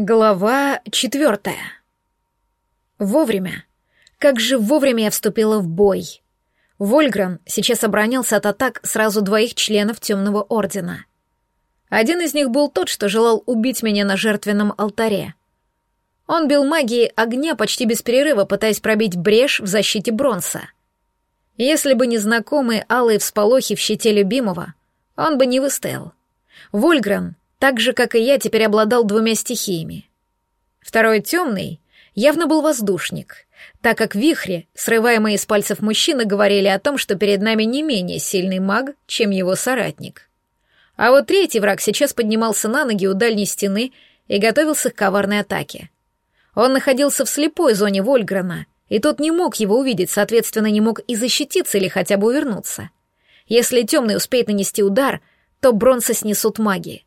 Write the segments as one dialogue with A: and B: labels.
A: Глава четвертая. Вовремя. Как же вовремя я вступила в бой. Вольгран сейчас оборонялся от атак сразу двоих членов Темного Ордена. Один из них был тот, что желал убить меня на жертвенном алтаре. Он бил магией огня почти без перерыва, пытаясь пробить брешь в защите бронза. Если бы не знакомые алые всполохи в щите любимого, он бы не выстоял. Вольгран так же, как и я, теперь обладал двумя стихиями. Второй темный явно был воздушник, так как вихри, срываемые из пальцев мужчины, говорили о том, что перед нами не менее сильный маг, чем его соратник. А вот третий враг сейчас поднимался на ноги у дальней стены и готовился к коварной атаке. Он находился в слепой зоне Вольграна, и тот не мог его увидеть, соответственно, не мог и защититься или хотя бы увернуться. Если темный успеет нанести удар, то бронза снесут маги.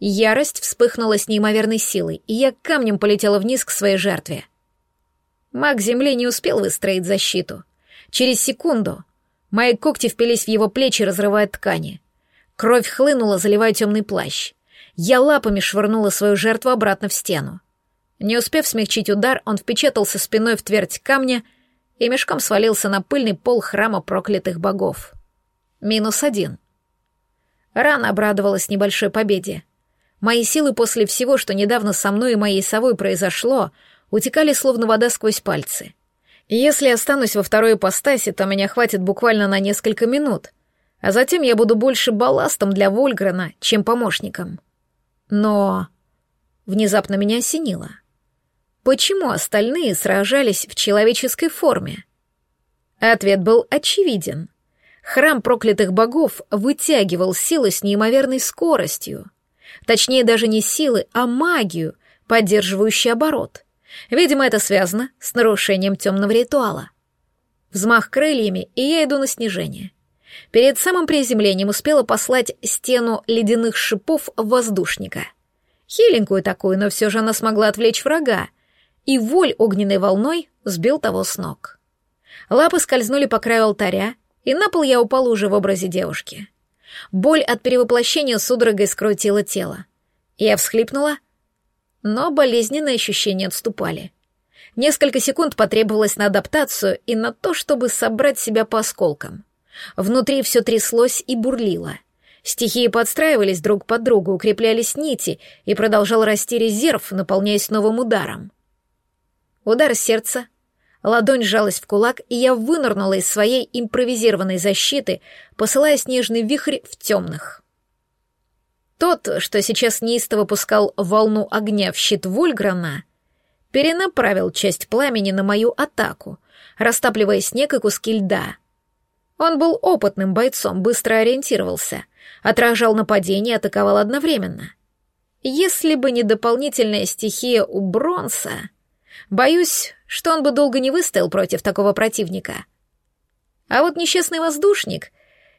A: Ярость вспыхнула с неимоверной силой, и я камнем полетела вниз к своей жертве. Маг земли не успел выстроить защиту. Через секунду мои когти впились в его плечи, разрывая ткани. Кровь хлынула, заливая темный плащ. Я лапами швырнула свою жертву обратно в стену. Не успев смягчить удар, он впечатался спиной в твердь камня и мешком свалился на пыльный пол храма проклятых богов. Минус один. Рано обрадовалась небольшой победе. Мои силы после всего, что недавно со мной и моей совой произошло, утекали словно вода сквозь пальцы. если останусь во второй ипостаси, то меня хватит буквально на несколько минут, а затем я буду больше балластом для Вольгрена, чем помощником. Но... Внезапно меня осенило. Почему остальные сражались в человеческой форме? Ответ был очевиден. Храм проклятых богов вытягивал силы с неимоверной скоростью. Точнее, даже не силы, а магию, поддерживающую оборот. Видимо, это связано с нарушением темного ритуала. Взмах крыльями, и я иду на снижение. Перед самым приземлением успела послать стену ледяных шипов воздушника. Хиленькую такую, но все же она смогла отвлечь врага, и воль огненной волной сбил того с ног. Лапы скользнули по краю алтаря, и на пол я упала уже в образе девушки. Боль от перевоплощения судорогой скрутила тело. Я всхлипнула, но болезненные ощущения отступали. Несколько секунд потребовалось на адаптацию и на то, чтобы собрать себя по осколкам. Внутри все тряслось и бурлило. Стихии подстраивались друг под друга, укреплялись нити, и продолжал расти резерв, наполняясь новым ударом. Удар сердца, Ладонь сжалась в кулак, и я вынырнула из своей импровизированной защиты, посылая снежный вихрь в темных. Тот, что сейчас неистово пускал волну огня в щит Вольграна, перенаправил часть пламени на мою атаку, растапливая снег и куски льда. Он был опытным бойцом, быстро ориентировался, отражал нападение и атаковал одновременно. Если бы не дополнительная стихия у Бронса, боюсь, что он бы долго не выстоял против такого противника. А вот несчастный воздушник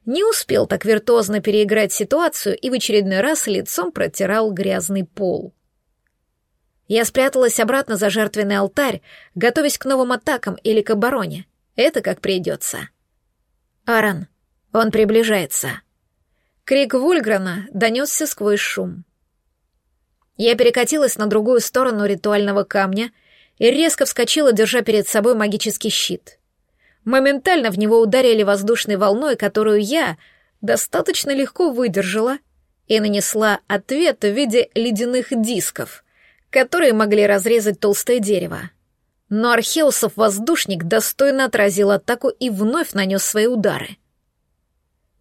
A: не успел так виртуозно переиграть ситуацию и в очередной раз лицом протирал грязный пол. Я спряталась обратно за жертвенный алтарь, готовясь к новым атакам или к обороне. Это как придется. Аран, он приближается. Крик Вульграна донесся сквозь шум. Я перекатилась на другую сторону ритуального камня — и резко вскочила, держа перед собой магический щит. Моментально в него ударили воздушной волной, которую я достаточно легко выдержала и нанесла ответ в виде ледяных дисков, которые могли разрезать толстое дерево. Но Археусов воздушник достойно отразил атаку и вновь нанес свои удары.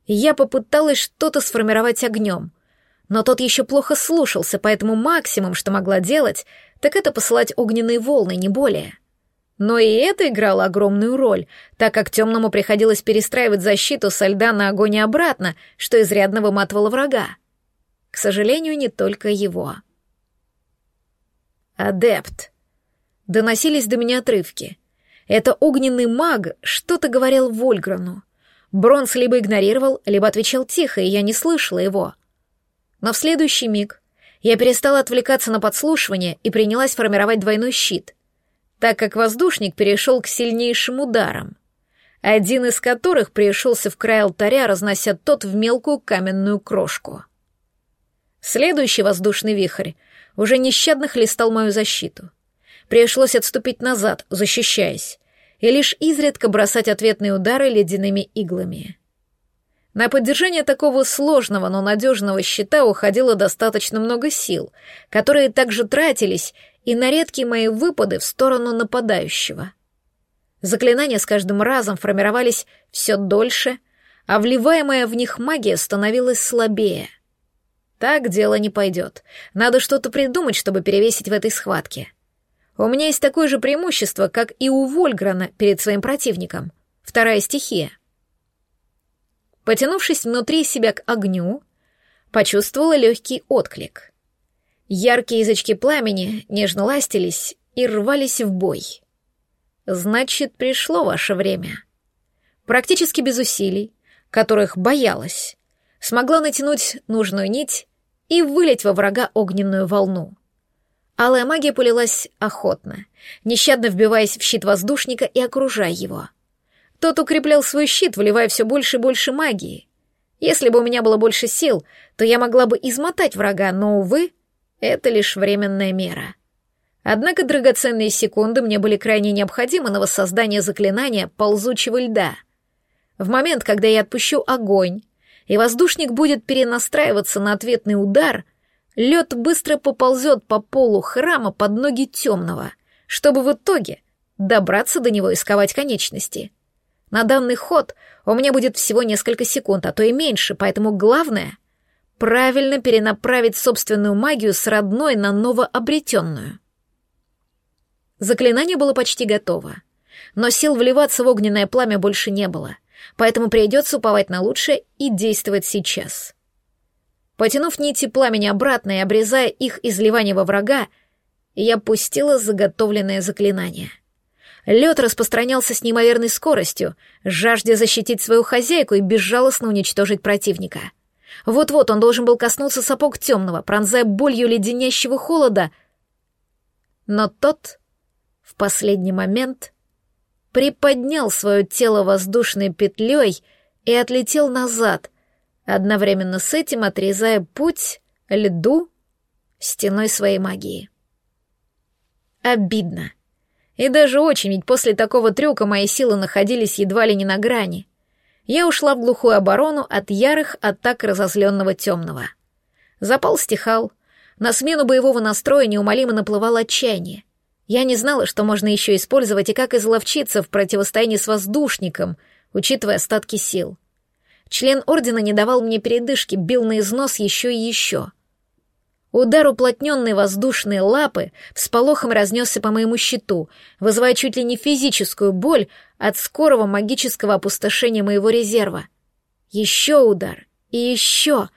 A: Я попыталась что-то сформировать огнем, но тот еще плохо слушался, поэтому максимум, что могла делать, так это посылать огненные волны, не более. Но и это играло огромную роль, так как темному приходилось перестраивать защиту со льда на огонь и обратно, что изрядно выматывало врага. К сожалению, не только его. «Адепт!» Доносились до меня отрывки. Это огненный маг что-то говорил Вольграну. Бронс либо игнорировал, либо отвечал тихо, и я не слышала его. Но в следующий миг я перестала отвлекаться на подслушивание и принялась формировать двойной щит, так как воздушник перешел к сильнейшим ударам, один из которых пришелся в край алтаря, разнося тот в мелкую каменную крошку. Следующий воздушный вихрь уже нещадно хлестал мою защиту. Пришлось отступить назад, защищаясь, и лишь изредка бросать ответные удары ледяными иглами. На поддержание такого сложного, но надежного щита уходило достаточно много сил, которые также тратились и на редкие мои выпады в сторону нападающего. Заклинания с каждым разом формировались все дольше, а вливаемая в них магия становилась слабее. Так дело не пойдет. Надо что-то придумать, чтобы перевесить в этой схватке. У меня есть такое же преимущество, как и у Вольграна перед своим противником. Вторая стихия — Потянувшись внутри себя к огню, почувствовала легкий отклик. Яркие язычки пламени нежно ластились и рвались в бой. Значит, пришло ваше время. Практически без усилий, которых боялась, смогла натянуть нужную нить и вылить во врага огненную волну. Алая магия полилась охотно, нещадно вбиваясь в щит воздушника и окружая его. Тот укреплял свой щит, вливая все больше и больше магии. Если бы у меня было больше сил, то я могла бы измотать врага, но, увы, это лишь временная мера. Однако драгоценные секунды мне были крайне необходимы на воссоздание заклинания ползучего льда. В момент, когда я отпущу огонь, и воздушник будет перенастраиваться на ответный удар, лед быстро поползет по полу храма под ноги темного, чтобы в итоге добраться до него и сковать конечности. На данный ход у меня будет всего несколько секунд, а то и меньше, поэтому главное — правильно перенаправить собственную магию с родной на новообретенную. Заклинание было почти готово, но сил вливаться в огненное пламя больше не было, поэтому придется уповать на лучшее и действовать сейчас. Потянув нити пламени обратно и обрезая их изливание во врага, я пустила заготовленное заклинание — Лед распространялся с неимоверной скоростью, жаждя защитить свою хозяйку и безжалостно уничтожить противника. Вот-вот он должен был коснуться сапог темного, пронзая болью леденящего холода. Но тот в последний момент приподнял свое тело воздушной петлей и отлетел назад, одновременно с этим отрезая путь льду стеной своей магии. Обидно. И даже очень, ведь после такого трюка мои силы находились едва ли не на грани. Я ушла в глухую оборону от ярых атак разозленного темного. Запал стихал. На смену боевого настроя неумолимо наплывало отчаяние. Я не знала, что можно еще использовать и как изловчиться в противостоянии с воздушником, учитывая остатки сил. Член ордена не давал мне передышки, бил на износ еще и еще — Удар уплотненной воздушной лапы всполохом разнесся по моему щиту, вызывая чуть ли не физическую боль от скорого магического опустошения моего резерва. Еще удар. И еще.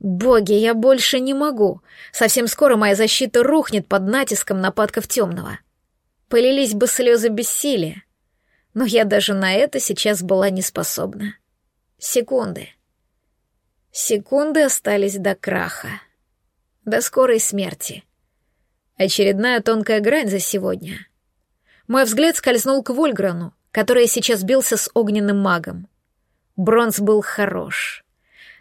A: Боги, я больше не могу. Совсем скоро моя защита рухнет под натиском нападков темного. Полились бы слезы бессилия. Но я даже на это сейчас была не способна. Секунды. Секунды остались до краха до скорой смерти. Очередная тонкая грань за сегодня. Мой взгляд скользнул к Вольграну, который сейчас бился с огненным магом. Бронз был хорош.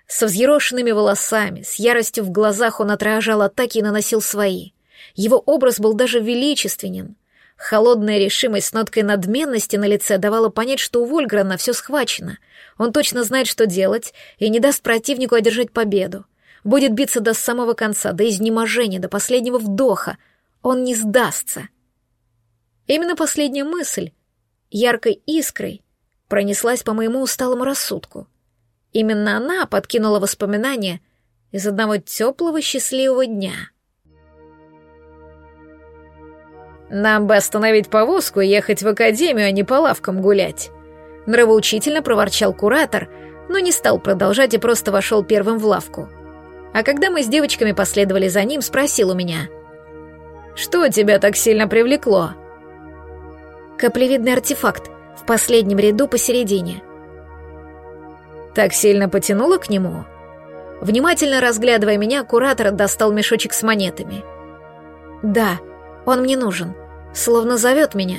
A: Со взъерошенными волосами, с яростью в глазах он отражал атаки и наносил свои. Его образ был даже величественен. Холодная решимость с ноткой надменности на лице давала понять, что у Вольграна все схвачено. Он точно знает, что делать, и не даст противнику одержать победу будет биться до самого конца, до изнеможения, до последнего вдоха. Он не сдастся. Именно последняя мысль, яркой искрой, пронеслась по моему усталому рассудку. Именно она подкинула воспоминания из одного теплого счастливого дня. «Нам бы остановить повозку и ехать в академию, а не по лавкам гулять», — нравоучительно проворчал куратор, но не стал продолжать и просто вошел первым в лавку — а когда мы с девочками последовали за ним, спросил у меня. «Что тебя так сильно привлекло?» «Каплевидный артефакт в последнем ряду посередине». «Так сильно потянуло к нему?» Внимательно разглядывая меня, куратор достал мешочек с монетами. «Да, он мне нужен, словно зовет меня».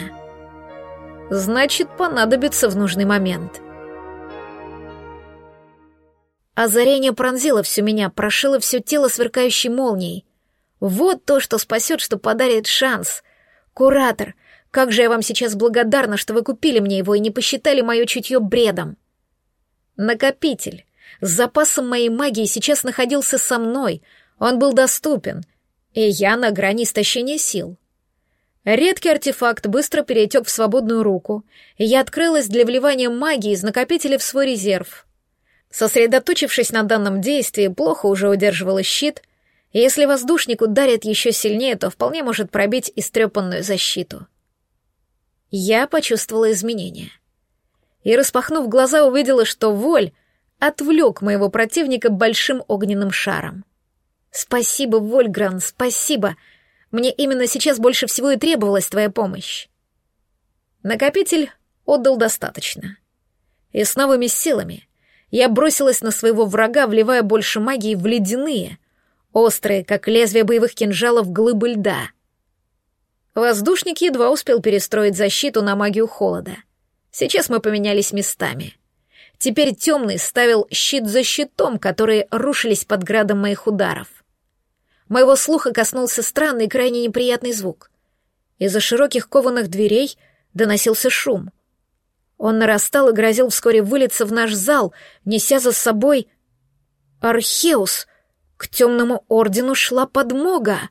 A: «Значит, понадобится в нужный момент». Озарение пронзило всю меня, прошило все тело сверкающей молнией. Вот то, что спасет, что подарит шанс. Куратор, как же я вам сейчас благодарна, что вы купили мне его и не посчитали мое чутье бредом. Накопитель. С запасом моей магии сейчас находился со мной. Он был доступен. И я на грани истощения сил. Редкий артефакт быстро перетек в свободную руку, и я открылась для вливания магии из накопителя в свой резерв. Сосредоточившись на данном действии, плохо уже удерживала щит, и если воздушник ударит еще сильнее, то вполне может пробить истрепанную защиту. Я почувствовала изменения. И, распахнув глаза, увидела, что Воль отвлек моего противника большим огненным шаром. «Спасибо, Вольгран, спасибо!» Мне именно сейчас больше всего и требовалась твоя помощь. Накопитель отдал достаточно. И с новыми силами я бросилась на своего врага, вливая больше магии в ледяные, острые, как лезвие боевых кинжалов, глыбы льда. Воздушник едва успел перестроить защиту на магию холода. Сейчас мы поменялись местами. Теперь темный ставил щит за щитом, которые рушились под градом моих ударов. Моего слуха коснулся странный, крайне неприятный звук. Из-за широких кованых дверей доносился шум. Он нарастал и грозил вскоре вылиться в наш зал, неся за собой... Археус! К темному ордену шла подмога!